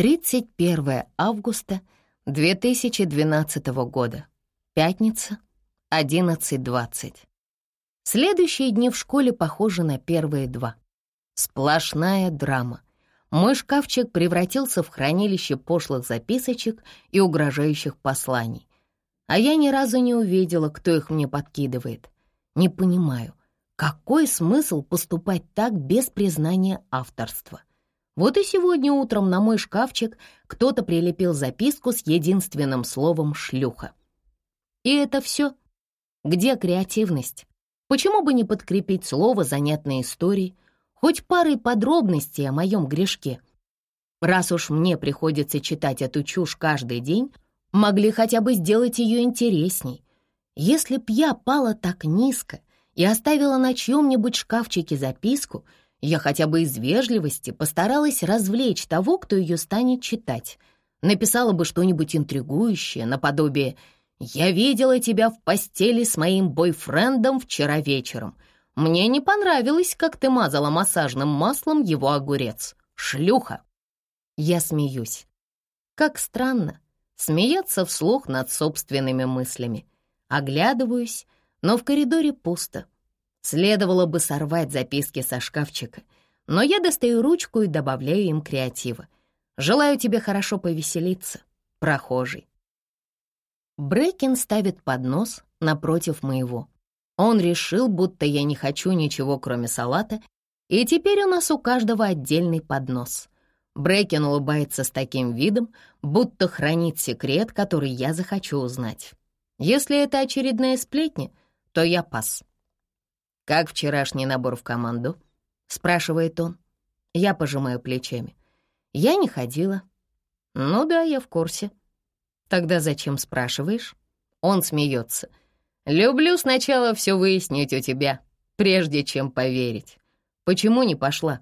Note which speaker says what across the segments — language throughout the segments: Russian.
Speaker 1: 31 августа 2012 года. Пятница, 11.20. Следующие дни в школе похожи на первые два. Сплошная драма. Мой шкафчик превратился в хранилище пошлых записочек и угрожающих посланий. А я ни разу не увидела, кто их мне подкидывает. Не понимаю, какой смысл поступать так без признания авторства? Вот и сегодня утром на мой шкафчик кто-то прилепил записку с единственным словом «шлюха». И это все? Где креативность? Почему бы не подкрепить слово занятной историей, хоть парой подробностей о моем грешке? Раз уж мне приходится читать эту чушь каждый день, могли хотя бы сделать ее интересней. Если б я пала так низко и оставила на чьем-нибудь шкафчике записку — я хотя бы из вежливости постаралась развлечь того, кто ее станет читать. Написала бы что-нибудь интригующее, наподобие «Я видела тебя в постели с моим бойфрендом вчера вечером. Мне не понравилось, как ты мазала массажным маслом его огурец. Шлюха!» Я смеюсь. Как странно смеяться вслух над собственными мыслями. Оглядываюсь, но в коридоре пусто. Следовало бы сорвать записки со шкафчика, но я достаю ручку и добавляю им креатива. Желаю тебе хорошо повеселиться, прохожий. Брекин ставит поднос напротив моего. Он решил, будто я не хочу ничего, кроме салата, и теперь у нас у каждого отдельный поднос. Брекин улыбается с таким видом, будто хранит секрет, который я захочу узнать. Если это очередная сплетня, то я пас. «Как вчерашний набор в команду?» — спрашивает он. Я пожимаю плечами. «Я не ходила». «Ну да, я в курсе». «Тогда зачем спрашиваешь?» Он смеется. «Люблю сначала все выяснить у тебя, прежде чем поверить. Почему не пошла?»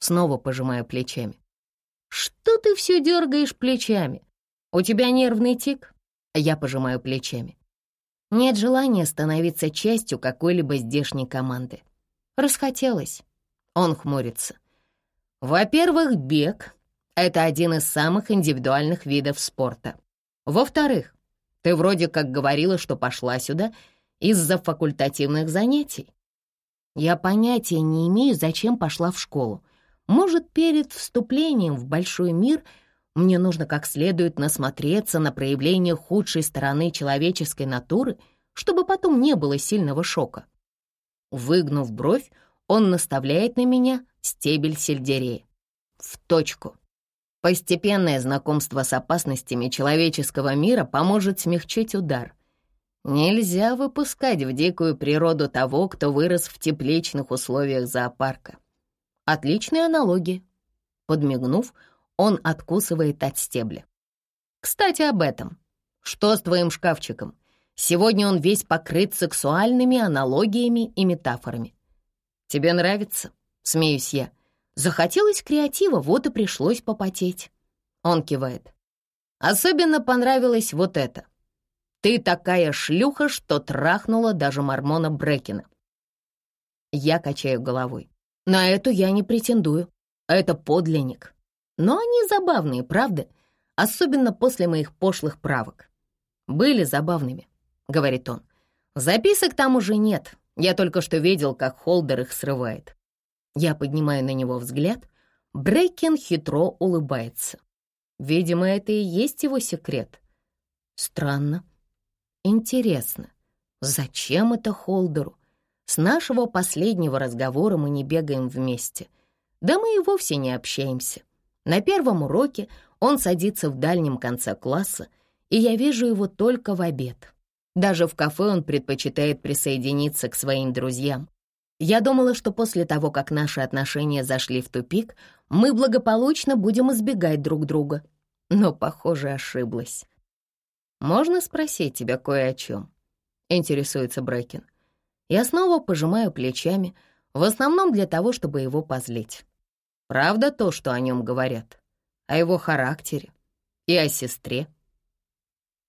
Speaker 1: Снова пожимаю плечами. «Что ты все дергаешь плечами? У тебя нервный тик?» Я пожимаю плечами. Нет желания становиться частью какой-либо здешней команды. Расхотелось. Он хмурится. Во-первых, бег — это один из самых индивидуальных видов спорта. Во-вторых, ты вроде как говорила, что пошла сюда из-за факультативных занятий. Я понятия не имею, зачем пошла в школу. Может, перед вступлением в большой мир мне нужно как следует насмотреться на проявление худшей стороны человеческой натуры, чтобы потом не было сильного шока. Выгнув бровь, он наставляет на меня стебель сельдерея. В точку. Постепенное знакомство с опасностями человеческого мира поможет смягчить удар. Нельзя выпускать в дикую природу того, кто вырос в тепличных условиях зоопарка. Отличная аналогия. Подмигнув, он откусывает от стебля. «Кстати, об этом. Что с твоим шкафчиком? Сегодня он весь покрыт сексуальными аналогиями и метафорами. Тебе нравится?» — смеюсь я. Захотелось креатива, вот и пришлось попотеть. Он кивает. Особенно понравилось вот это. Ты такая шлюха, что трахнула даже мормона Брекина. Я качаю головой. На эту я не претендую. Это подлинник. Но они забавные, правда? Особенно после моих пошлых правок. Были забавными, говорит он. Записок там уже нет. Я только что видел, как Холдер их срывает. Я поднимаю на него взгляд. Брейкен хитро улыбается. Видимо, это и есть его секрет. Странно. Интересно, зачем это Холдеру? С нашего последнего разговора мы не бегаем вместе. Да мы и вовсе не общаемся. На первом уроке он садится в дальнем конце класса, и я вижу его только в обед. Даже в кафе он предпочитает присоединиться к своим друзьям. Я думала, что после того, как наши отношения зашли в тупик, мы благополучно будем избегать друг друга. Но, похоже, ошиблась. «Можно спросить тебя кое о чем?» — интересуется Брэкин. Я снова пожимаю плечами, в основном для того, чтобы его позлить. Правда то, что о нем говорят? О его характере и о сестре?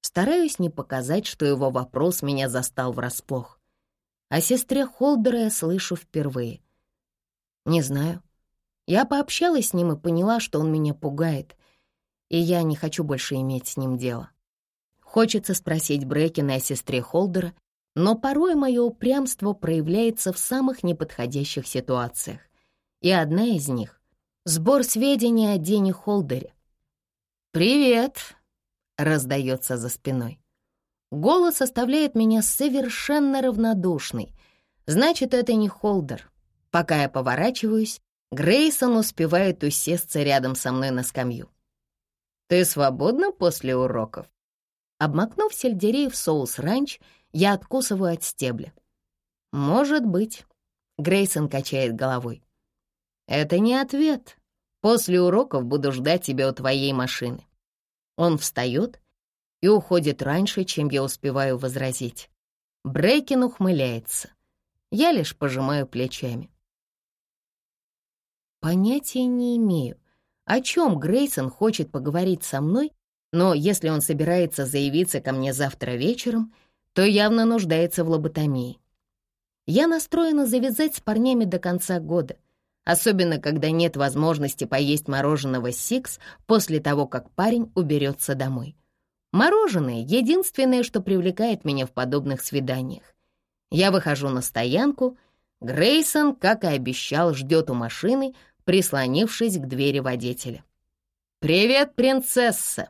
Speaker 1: Стараюсь не показать, что его вопрос меня застал врасплох. О сестре Холдера я слышу впервые. Не знаю. Я пообщалась с ним и поняла, что он меня пугает. и я не хочу больше иметь с ним дело. Хочется спросить Брекина о сестре Холдера, но порой мое упрямство проявляется в самых неподходящих ситуациях. И одна из них — сбор сведений о Дене Холдере. «Привет!» — раздается за спиной. Голос оставляет меня совершенно равнодушной. Значит, это не Холдер. Пока я поворачиваюсь, Грейсон успевает усесться рядом со мной на скамью. «Ты свободна после уроков?» Обмакнув сельдерей в соус ранч, я откусываю от стебля. «Может быть», — Грейсон качает головой. «Это не ответ. После уроков буду ждать тебя у твоей машины». Он встает и уходит раньше, чем я успеваю возразить. Брейкин ухмыляется. Я лишь пожимаю плечами. Понятия не имею, о чем Грейсон хочет поговорить со мной, но если он собирается заявиться ко мне завтра вечером, то явно нуждается в лоботомии. Я настроена завязать с парнями до конца года, особенно когда нет возможности поесть мороженого «Сикс» после того, как парень уберется домой. Мороженое — единственное, что привлекает меня в подобных свиданиях. Я выхожу на стоянку, Грейсон, как и обещал, ждет у машины, прислонившись к двери водителя. «Привет, принцесса!»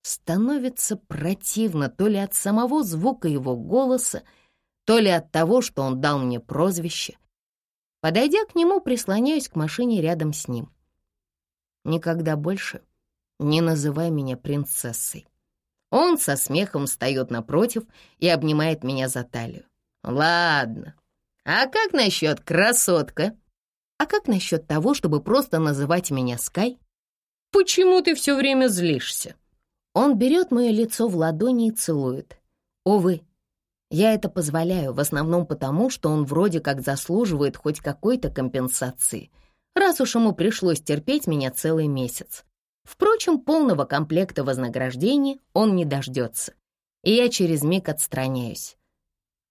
Speaker 1: Становится противно то ли от самого звука его голоса, то ли от того, что он дал мне прозвище. Подойдя к нему, прислоняюсь к машине рядом с ним. Никогда больше не называй меня принцессой. Он со смехом встает напротив и обнимает меня за талию. «Ладно, а как насчет красотка?» А как насчет того, чтобы просто называть меня Скай? Почему ты все время злишься? Он берет мое лицо в ладони и целует. Увы, я это позволяю в основном потому, что он вроде как заслуживает хоть какой-то компенсации, раз уж ему пришлось терпеть меня целый месяц. Впрочем, полного комплекта вознаграждения он не дождется, и я через миг отстраняюсь.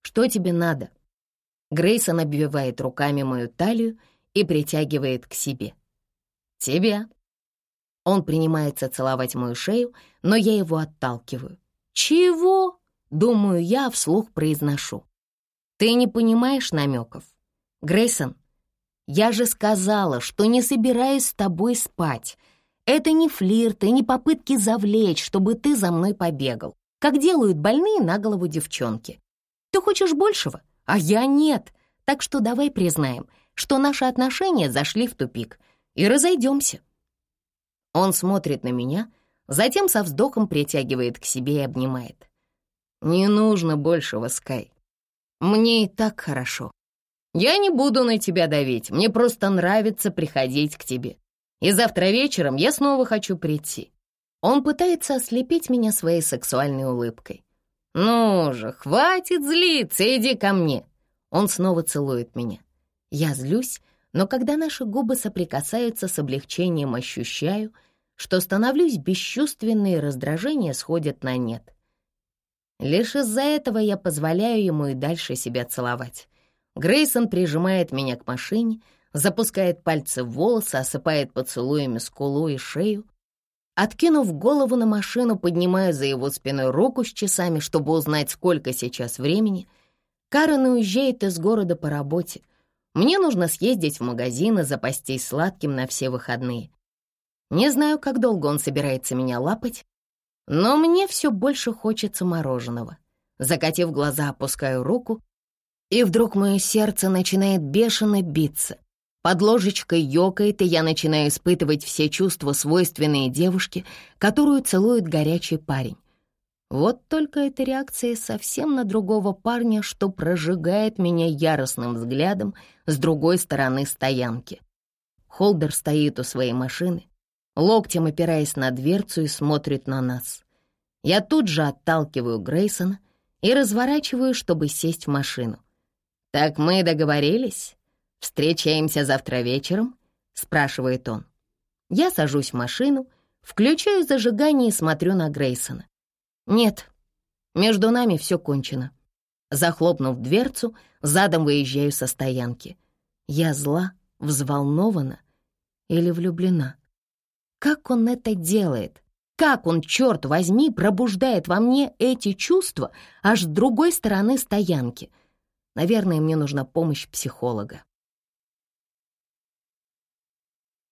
Speaker 1: «Что тебе надо?» Грейсон обвивает руками мою талию и притягивает к себе. «Тебя». Он принимается целовать мою шею, но я его отталкиваю. «Чего?» — думаю я, вслух произношу. «Ты не понимаешь намеков? Грейсон, я же сказала, что не собираюсь с тобой спать. Это не флирт и не попытки завлечь, чтобы ты за мной побегал, как делают больные на голову девчонки. Ты хочешь большего, а я нет, так что давай признаем — что наши отношения зашли в тупик, и разойдемся. Он смотрит на меня, затем со вздохом притягивает к себе и обнимает. «Не нужно большего, Скай. Мне и так хорошо. Я не буду на тебя давить, мне просто нравится приходить к тебе. И завтра вечером я снова хочу прийти». Он пытается ослепить меня своей сексуальной улыбкой. «Ну же, хватит злиться, иди ко мне!» Он снова целует меня. Я злюсь, но когда наши губы соприкасаются с облегчением, ощущаю, что становлюсь бесчувственной и раздражение сходят на нет. Лишь из-за этого я позволяю ему и дальше себя целовать. Грейсон прижимает меня к машине, запускает пальцы в волосы, осыпает поцелуями скулу и шею. Откинув голову на машину, поднимаю за его спиной руку с часами, чтобы узнать, сколько сейчас времени. Карен уезжает из города по работе — мне нужно съездить в магазин и запастись сладким на все выходные. Не знаю, как долго он собирается меня лапать, но мне все больше хочется мороженого. Закатив глаза, опускаю руку, и вдруг мое сердце начинает бешено биться. Под ложечкой ёкает, и я начинаю испытывать все чувства, свойственные девушке, которую целует горячий парень. Вот только эта реакция совсем на другого парня, что прожигает меня яростным взглядом с другой стороны стоянки. Холдер стоит у своей машины, локтем опираясь на дверцу и смотрит на нас. Я тут же отталкиваю Грейсона и разворачиваю, чтобы сесть в машину. «Так мы договорились? Встречаемся завтра вечером?» — спрашивает он. Я сажусь в машину, включаю зажигание и смотрю на Грейсона. «Нет, между нами все кончено». Захлопнув дверцу, задом выезжаю со стоянки. Я зла, взволнована или влюблена. Как он это делает? Как он, черт возьми, пробуждает во мне эти чувства аж с другой стороны стоянки? Наверное, мне нужна помощь психолога.